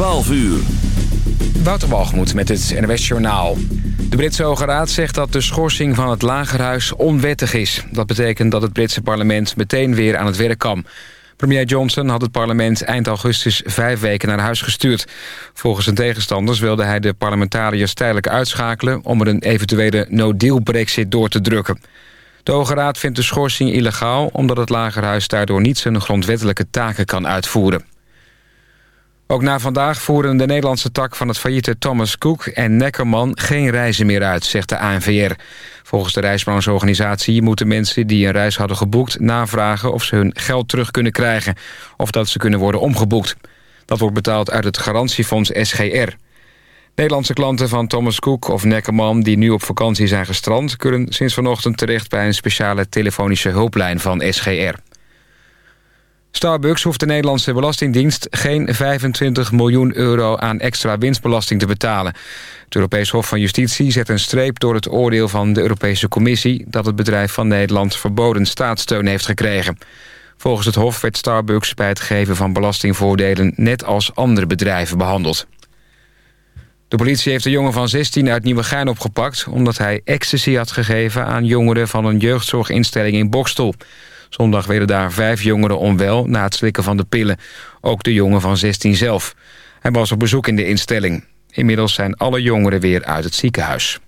12 uur. Wouter Walgemoed met het NWS Journaal. De Britse Hoge Raad zegt dat de schorsing van het Lagerhuis onwettig is. Dat betekent dat het Britse parlement meteen weer aan het werk kan. Premier Johnson had het parlement eind augustus vijf weken naar huis gestuurd. Volgens zijn tegenstanders wilde hij de parlementariërs tijdelijk uitschakelen... om er een eventuele no-deal brexit door te drukken. De Hoge Raad vindt de schorsing illegaal... omdat het Lagerhuis daardoor niet zijn grondwettelijke taken kan uitvoeren. Ook na vandaag voeren de Nederlandse tak van het failliete Thomas Cook en Neckerman geen reizen meer uit, zegt de ANVR. Volgens de reisbrancheorganisatie moeten mensen die een reis hadden geboekt navragen of ze hun geld terug kunnen krijgen of dat ze kunnen worden omgeboekt. Dat wordt betaald uit het garantiefonds SGR. Nederlandse klanten van Thomas Cook of Neckerman die nu op vakantie zijn gestrand... kunnen sinds vanochtend terecht bij een speciale telefonische hulplijn van SGR. Starbucks hoeft de Nederlandse Belastingdienst geen 25 miljoen euro aan extra winstbelasting te betalen. Het Europees Hof van Justitie zet een streep door het oordeel van de Europese Commissie... dat het bedrijf van Nederland verboden staatssteun heeft gekregen. Volgens het Hof werd Starbucks bij het geven van belastingvoordelen... net als andere bedrijven behandeld. De politie heeft een jongen van 16 uit Nieuwegein opgepakt... omdat hij ecstasy had gegeven aan jongeren van een jeugdzorginstelling in Bokstel. Zondag werden daar vijf jongeren onwel na het slikken van de pillen. Ook de jongen van 16 zelf. Hij was op bezoek in de instelling. Inmiddels zijn alle jongeren weer uit het ziekenhuis.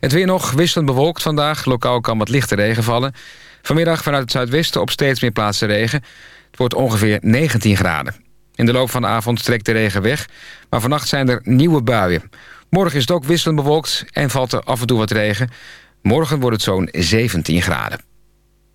Het weer nog wisselend bewolkt vandaag. Lokaal kan wat lichte regen vallen. Vanmiddag vanuit het zuidwesten op steeds meer plaatsen regen. Het wordt ongeveer 19 graden. In de loop van de avond trekt de regen weg. Maar vannacht zijn er nieuwe buien. Morgen is het ook wisselend bewolkt en valt er af en toe wat regen. Morgen wordt het zo'n 17 graden.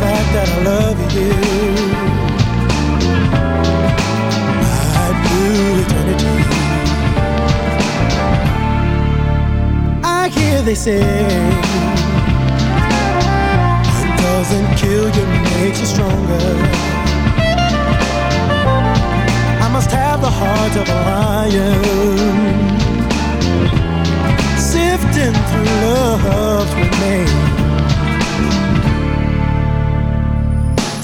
fact that I love you. I'd eternity. I hear they say, it doesn't kill you makes you stronger. I must have the heart of a lion, sifting through love's remains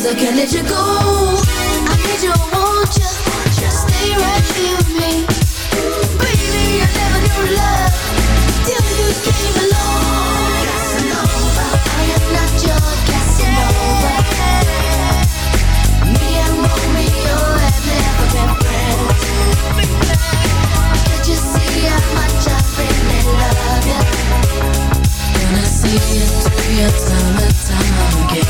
cause I can't let you go. I need you, want you. Stay right here with me. Baby, I never knew love Till you came along. Casanova I am not your Casanova. Me and Romeo oh, have never been friends. Can't you see how much I really love you Gonna see you through your again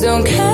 don't care.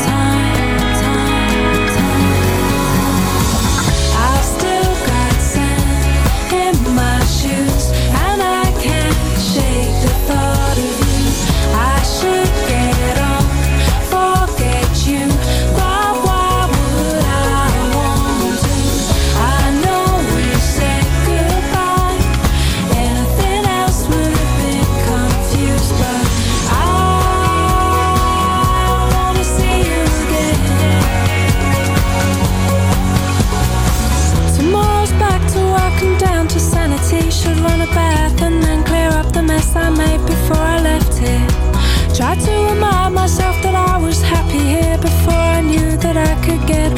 Had to remind myself that I was happy here before I knew that I could get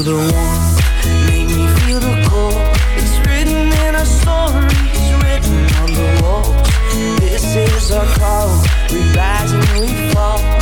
the make me feel the cold. It's written in our stories, written on the walls. This is our call, we rise and we fall.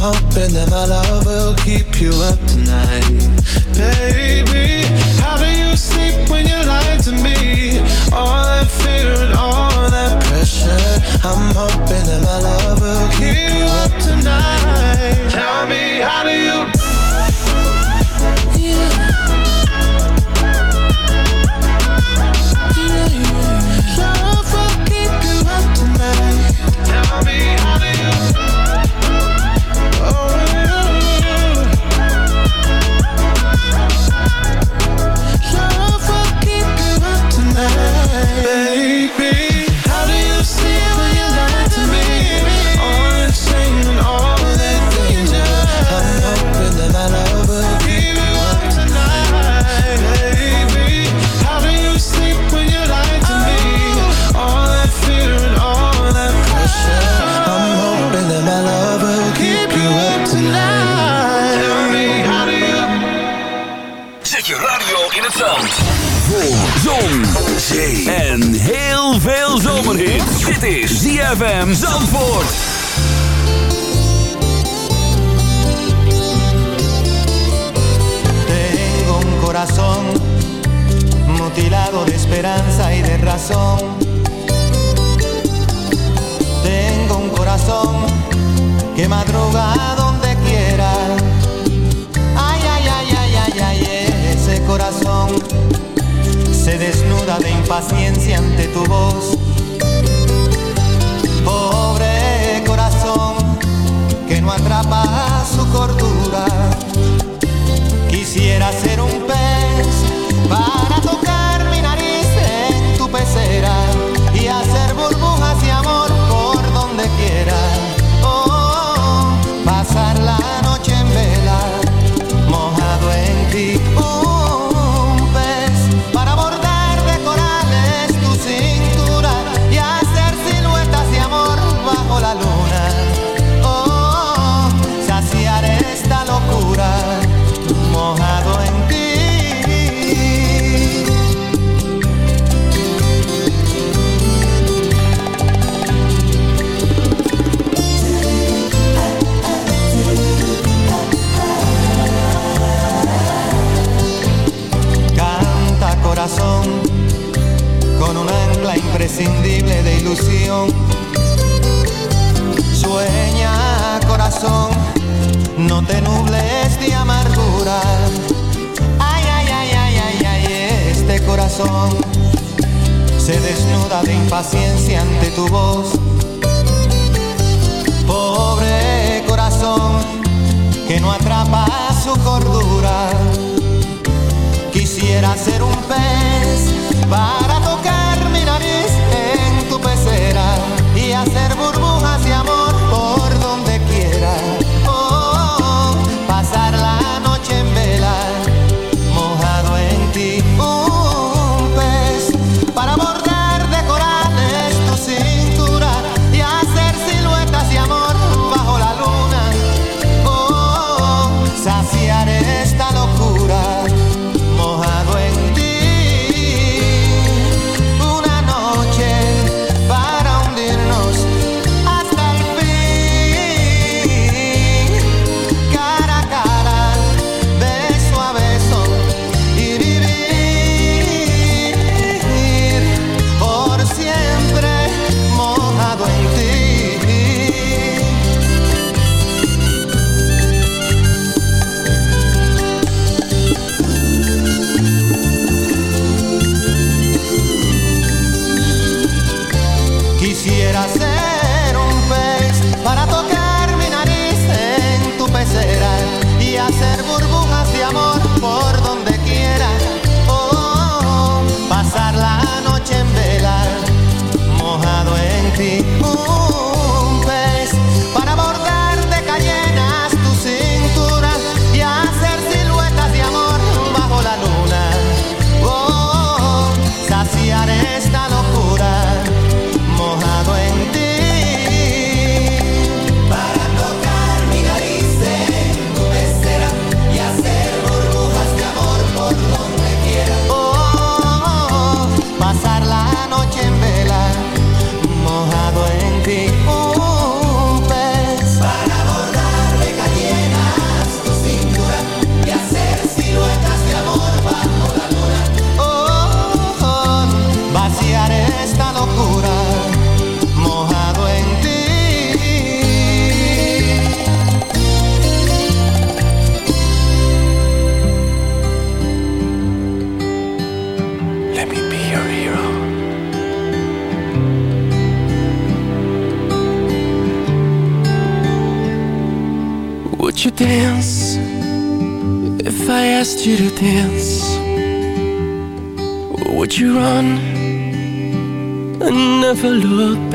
hoping that my love will keep you up.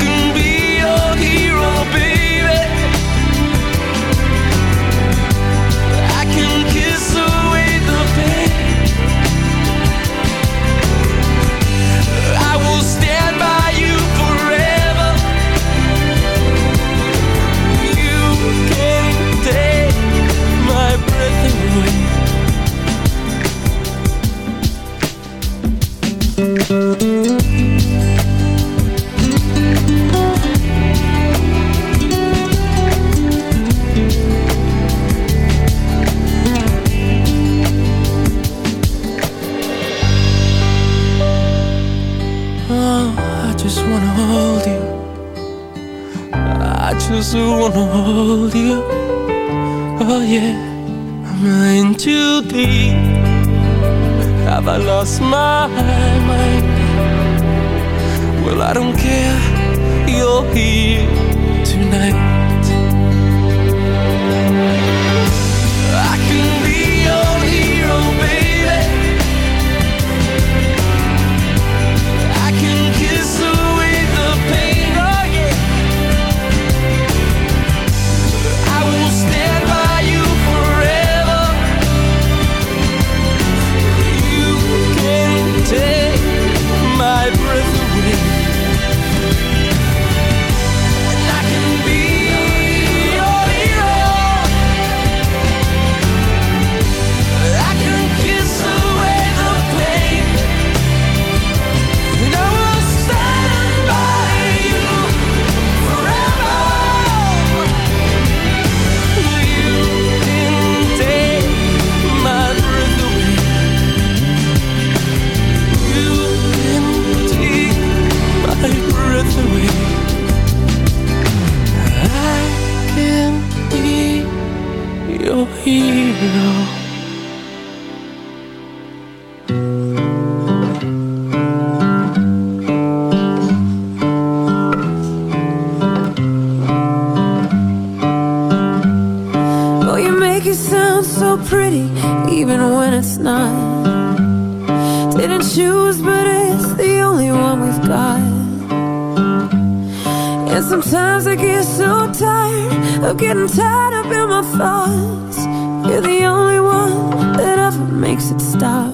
can be last night. Didn't choose but it's the only one we've got. And sometimes I get so tired Of getting tied up in my thoughts. You're the only one that ever makes it stop.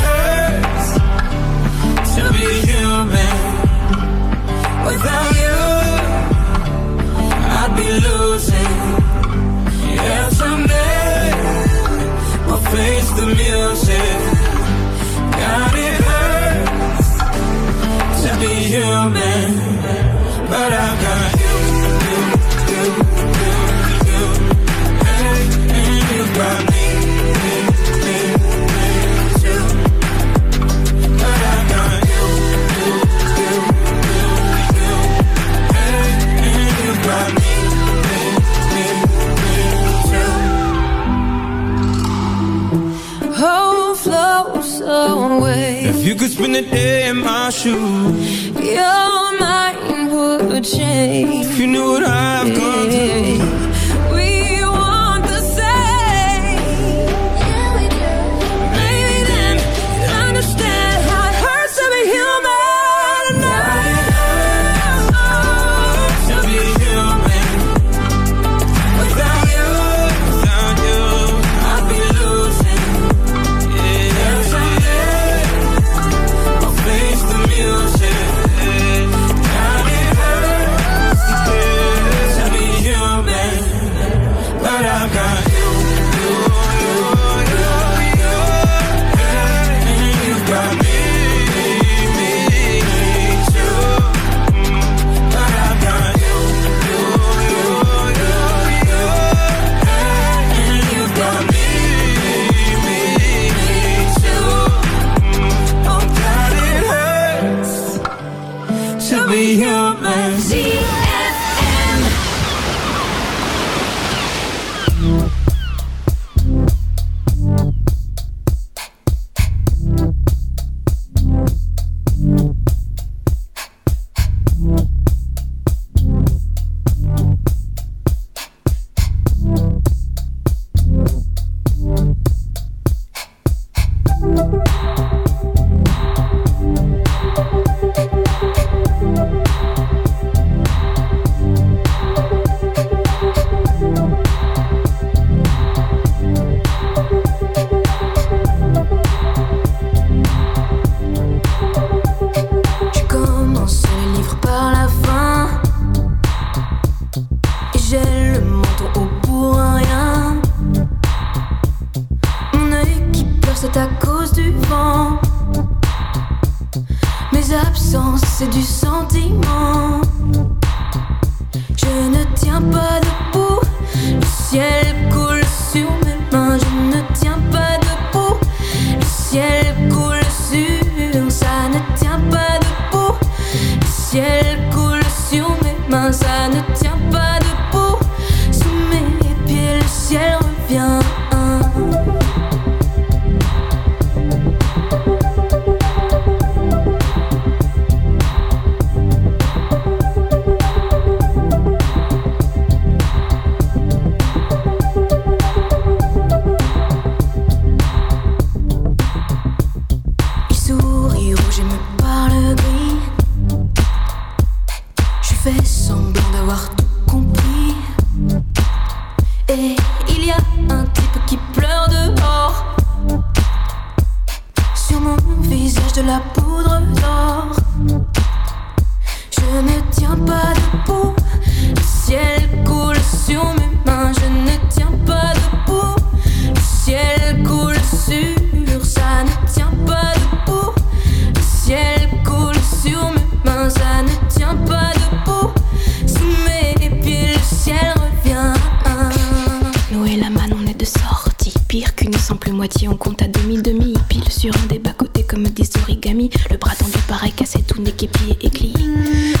pire qu'une simple moitié. On compte à demi-demi, pile sur un des bas-côtés comme des origamis. Le bras tendu pareil, cassé tout nez, et écli.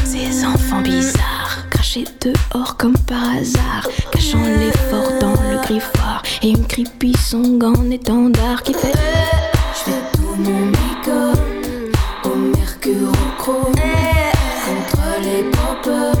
Ces enfants bizarres, crachés dehors comme par hasard, cachant l'effort dans le griffoir. Et une creepy song en étendard qui fait. Je tout mon make au mercure au chrome, contre les propres.